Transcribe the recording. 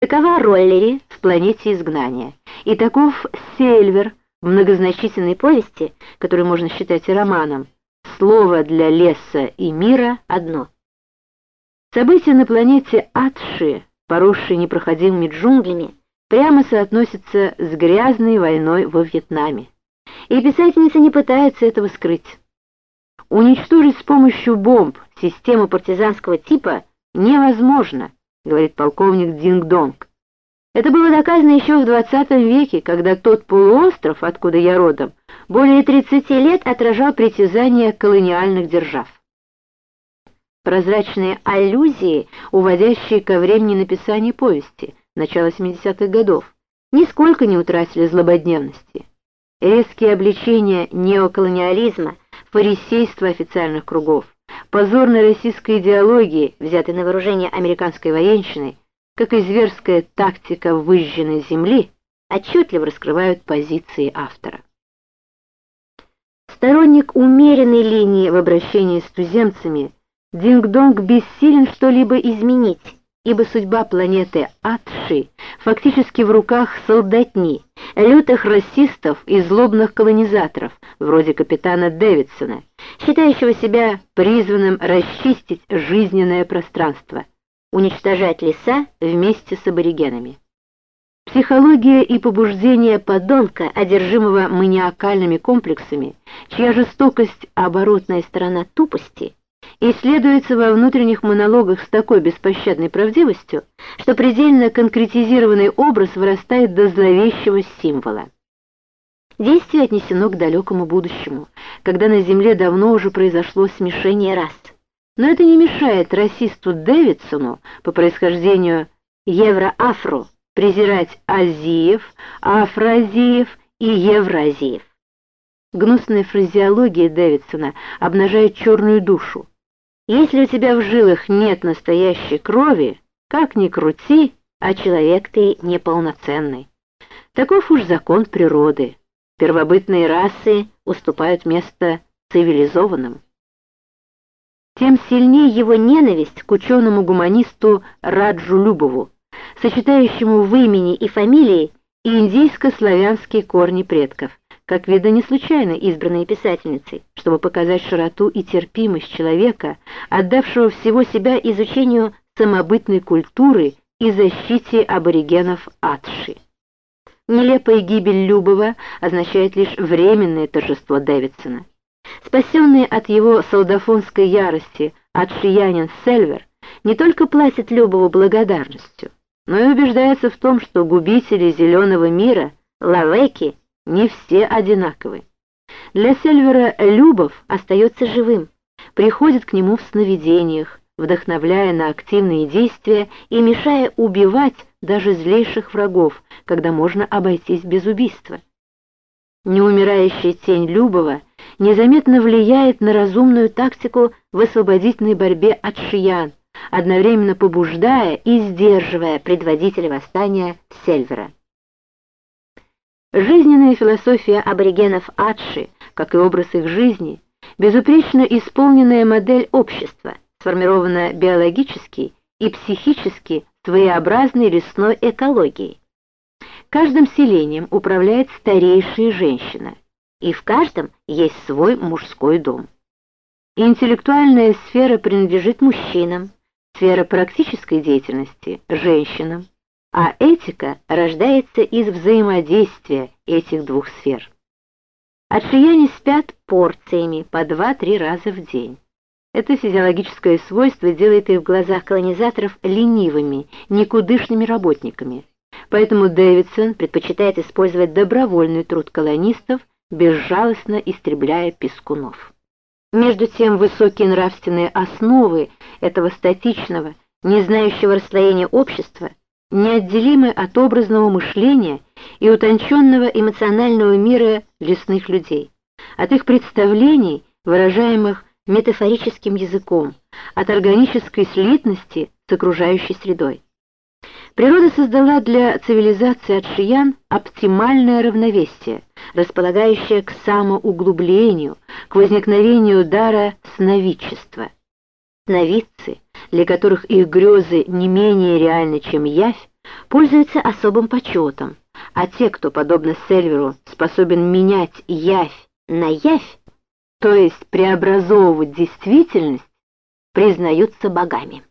Такова Роллери в «Планете изгнания», и таков Сельвер в многозначительной повести, которую можно считать романом, «Слово для леса и мира одно». События на планете Атши, поросшей непроходимыми джунглями, прямо соотносятся с грязной войной во Вьетнаме. И писательница не пытается этого скрыть. Уничтожить с помощью бомб систему партизанского типа невозможно, говорит полковник Динг-Донг. Это было доказано еще в 20 веке, когда тот полуостров, откуда я родом, более 30 лет отражал притязания колониальных держав. Прозрачные аллюзии, уводящие ко времени написания повести, начала 70-х годов, нисколько не утратили злободневности. Резкие обличения неоколониализма, фарисейства официальных кругов, позорной российской идеологии, взятой на вооружение американской военщиной, как и зверская тактика выжженной земли, отчетливо раскрывают позиции автора. Сторонник умеренной линии в обращении с туземцами – Динг-Донг бессилен что-либо изменить, ибо судьба планеты Атши фактически в руках солдатни, лютых расистов и злобных колонизаторов, вроде капитана Дэвидсона, считающего себя призванным расчистить жизненное пространство, уничтожать леса вместе с аборигенами. Психология и побуждение подонка, одержимого маниакальными комплексами, чья жестокость — оборотная сторона тупости — исследуется во внутренних монологах с такой беспощадной правдивостью, что предельно конкретизированный образ вырастает до зловещего символа. Действие отнесено к далекому будущему, когда на Земле давно уже произошло смешение рас. Но это не мешает расисту Дэвидсону по происхождению евро-афро презирать азиев, афроазиев и евразиев. Гнусная фразеология Дэвидсона обнажает черную душу, если у тебя в жилах нет настоящей крови, как ни крути, а человек ты неполноценный. Таков уж закон природы. Первобытные расы уступают место цивилизованным. Тем сильнее его ненависть к ученому-гуманисту Раджу Любову, сочетающему в имени и фамилии индийско-славянские корни предков как видно не случайно избранной писательницей, чтобы показать широту и терпимость человека, отдавшего всего себя изучению самобытной культуры и защите аборигенов Атши. Нелепая гибель Любова означает лишь временное торжество Дэвидсона. Спасенный от его солдафонской ярости отшиянин Сельвер не только платит Любову благодарностью, но и убеждается в том, что губители зеленого мира, лавеки, не все одинаковы. Для Сельвера Любов остается живым, приходит к нему в сновидениях, вдохновляя на активные действия и мешая убивать даже злейших врагов, когда можно обойтись без убийства. Неумирающая тень Любова незаметно влияет на разумную тактику в освободительной борьбе от шиян, одновременно побуждая и сдерживая предводителя восстания Сельвера. Жизненная философия аборигенов Адши, как и образ их жизни, безупречно исполненная модель общества, сформированная биологически и психически своеобразной лесной экологией. Каждым селением управляет старейшая женщина, и в каждом есть свой мужской дом. Интеллектуальная сфера принадлежит мужчинам, сфера практической деятельности – женщинам, а этика рождается из взаимодействия этих двух сфер. Отшияне спят порциями по 2-3 раза в день. Это физиологическое свойство делает их в глазах колонизаторов ленивыми, никудышными работниками. Поэтому Дэвидсон предпочитает использовать добровольный труд колонистов, безжалостно истребляя пескунов. Между тем высокие нравственные основы этого статичного, не знающего расслоения общества неотделимы от образного мышления и утонченного эмоционального мира лесных людей, от их представлений, выражаемых метафорическим языком, от органической слитности с окружающей средой. Природа создала для цивилизации отшиян оптимальное равновесие, располагающее к самоуглублению, к возникновению дара сновидчества. Сновидцы — для которых их грезы не менее реальны, чем явь, пользуются особым почетом, а те, кто, подобно Сельверу, способен менять явь на явь, то есть преобразовывать действительность, признаются богами.